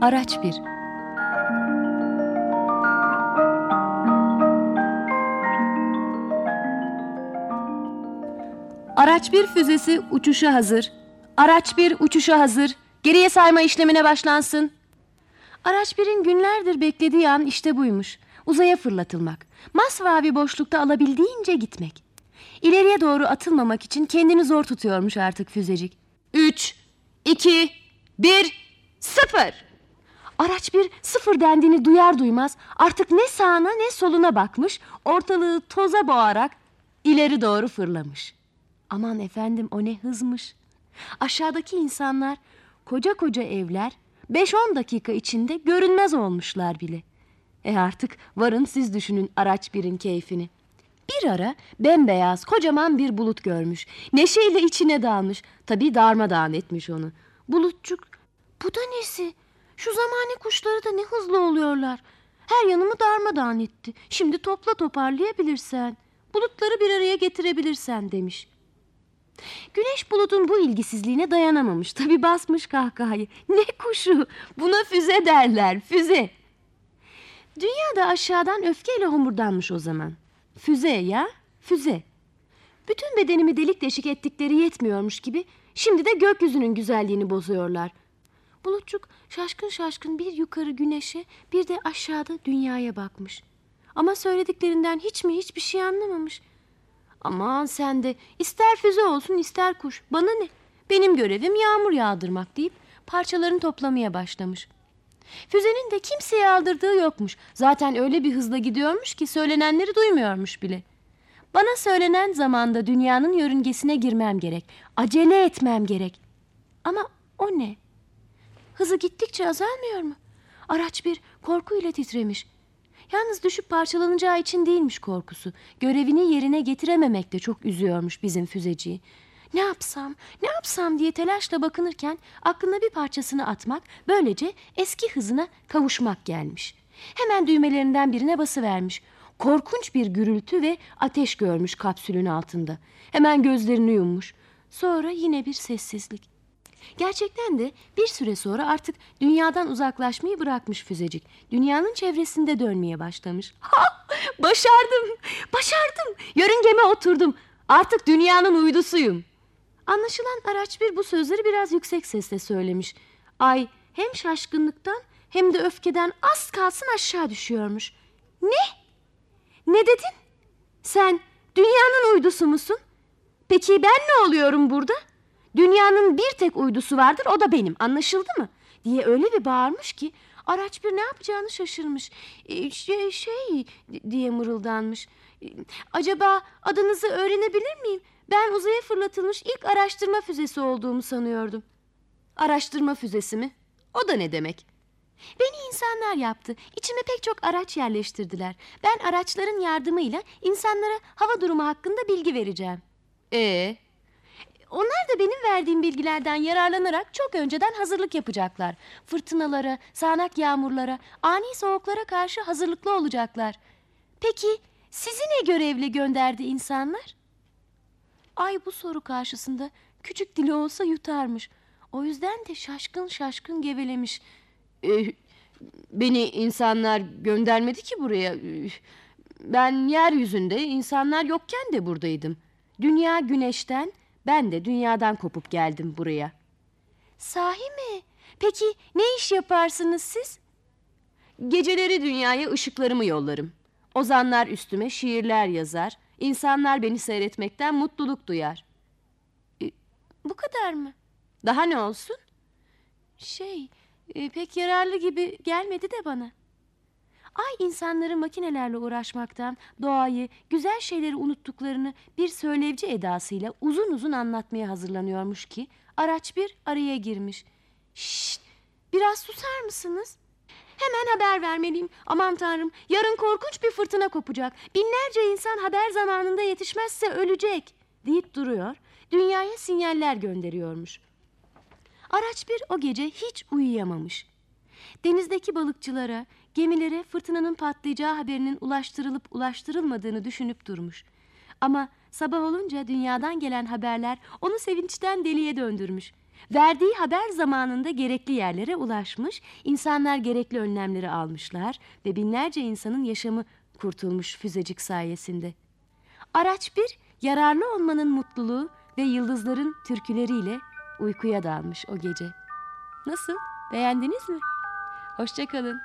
Araç 1 Araç 1 füzesi uçuşa hazır. Araç 1 uçuşa hazır. Geriye sayma işlemine başlansın. Araç 1'in günlerdir beklediği an işte buymuş. Uzaya fırlatılmak. Masmavi boşlukta alabildiğince gitmek. İleriye doğru atılmamak için kendini zor tutuyormuş artık füzecik. 3, 2, 1, 0. Araç bir sıfır dendiğini duyar duymaz artık ne sağına ne soluna bakmış, ortalığı toza boğarak ileri doğru fırlamış. Aman efendim o ne hızmış. Aşağıdaki insanlar koca koca evler 5-10 dakika içinde görünmez olmuşlar bile. E artık varın siz düşünün araç birin keyfini. Bir ara bembeyaz kocaman bir bulut görmüş. Neşeyle içine dalmış. Tabii darmadağın etmiş onu. Bulutçuk bu da nesi? Şu zamane kuşları da ne hızlı oluyorlar. Her yanımı darmadağın etti. Şimdi topla toparlayabilirsen. Bulutları bir araya getirebilirsen demiş. Güneş bulutun bu ilgisizliğine dayanamamış. Tabii basmış kahkahayı. Ne kuşu? Buna füze derler, füze. Dünya da aşağıdan öfkeyle homurdanmış o zaman. Füze ya, füze. Bütün bedenimi delik deşik ettikleri yetmiyormuş gibi şimdi de gökyüzünün güzelliğini bozuyorlar. Bulutçuk şaşkın şaşkın bir yukarı güneşe bir de aşağıda dünyaya bakmış. Ama söylediklerinden hiç mi hiçbir şey anlamamış. Aman sen de ister füze olsun ister kuş bana ne? Benim görevim yağmur yağdırmak deyip parçalarını toplamaya başlamış. Füzenin de kimseye aldırdığı yokmuş. Zaten öyle bir hızla gidiyormuş ki söylenenleri duymuyormuş bile. Bana söylenen zamanda dünyanın yörüngesine girmem gerek. Acele etmem gerek. Ama o ne? Hızı gittikçe azalmıyor mu? Araç bir korkuyla titremiş. Yalnız düşüp parçalanacağı için değilmiş korkusu. Görevini yerine getirememekte de çok üzüyormuş bizim füzeciyi. Ne yapsam, ne yapsam diye telaşla bakınırken aklına bir parçasını atmak, böylece eski hızına kavuşmak gelmiş. Hemen düğmelerinden birine basıvermiş. Korkunç bir gürültü ve ateş görmüş kapsülün altında. Hemen gözlerini yummuş. Sonra yine bir sessizlik. Gerçekten de bir süre sonra artık dünyadan uzaklaşmayı bırakmış füzecik. Dünyanın çevresinde dönmeye başlamış. Ha! Başardım! Başardım! Yörüngeme oturdum. Artık dünyanın uydusuyum. Anlaşılan araç bir bu sözleri biraz yüksek sesle söylemiş. Ay hem şaşkınlıktan hem de öfkeden az kalsın aşağı düşüyormuş. Ne? Ne dedin? Sen dünyanın uydusu musun? Peki ben ne oluyorum burada? Dünyanın bir tek uydusu vardır o da benim anlaşıldı mı? Diye öyle bir bağırmış ki araç bir ne yapacağını şaşırmış. E, şey, şey diye mırıldanmış. E, acaba adınızı öğrenebilir miyim? Ben uzaya fırlatılmış ilk araştırma füzesi olduğumu sanıyordum. Araştırma füzesi mi? O da ne demek? Beni insanlar yaptı. İçime pek çok araç yerleştirdiler. Ben araçların yardımıyla insanlara hava durumu hakkında bilgi vereceğim. Ee, onlar da benim verdiğim bilgilerden yararlanarak çok önceden hazırlık yapacaklar. Fırtınalara, sağanak yağmurlara, ani soğuklara karşı hazırlıklı olacaklar. Peki sizi ne görevle gönderdi insanlar? Ay bu soru karşısında küçük dili olsa yutarmış. O yüzden de şaşkın şaşkın gevelemiş. Ee, beni insanlar göndermedi ki buraya. Ee, ben yeryüzünde insanlar yokken de buradaydım. Dünya güneşten, ben de dünyadan kopup geldim buraya. Sahi mi? Peki ne iş yaparsınız siz? Geceleri dünyaya ışıklarımı yollarım. Ozanlar üstüme şiirler yazar. İnsanlar beni seyretmekten mutluluk duyar. E, bu kadar mı? Daha ne olsun? Şey, e, pek yararlı gibi gelmedi de bana. Ay insanları makinelerle uğraşmaktan, doğayı, güzel şeyleri unuttuklarını bir söylevci edasıyla uzun uzun anlatmaya hazırlanıyormuş ki araç bir araya girmiş. Şşt, biraz susar mısınız? Hemen haber vermeliyim. Aman tanrım, yarın korkunç bir fırtına kopacak. Binlerce insan haber zamanında yetişmezse ölecek deyip duruyor. Dünyaya sinyaller gönderiyormuş. Araç bir o gece hiç uyuyamamış. Denizdeki balıkçılara, gemilere fırtınanın patlayacağı haberinin ulaştırılıp ulaştırılmadığını düşünüp durmuş. Ama sabah olunca dünyadan gelen haberler onu sevinçten deliye döndürmüş. Verdiği haber zamanında gerekli yerlere ulaşmış, insanlar gerekli önlemleri almışlar ve binlerce insanın yaşamı kurtulmuş füzecik sayesinde. Araç bir, yararlı olmanın mutluluğu ve yıldızların türküleriyle uykuya dalmış o gece. Nasıl? Beğendiniz mi? Hoşçakalın.